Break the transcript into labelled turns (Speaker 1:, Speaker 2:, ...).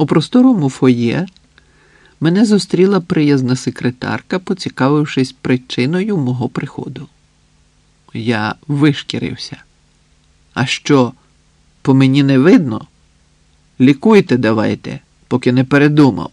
Speaker 1: У просторому фоє мене зустріла приязна секретарка, поцікавившись причиною мого приходу. Я вишкірився. А що, по мені не видно? Лікуйте давайте, поки не передумав.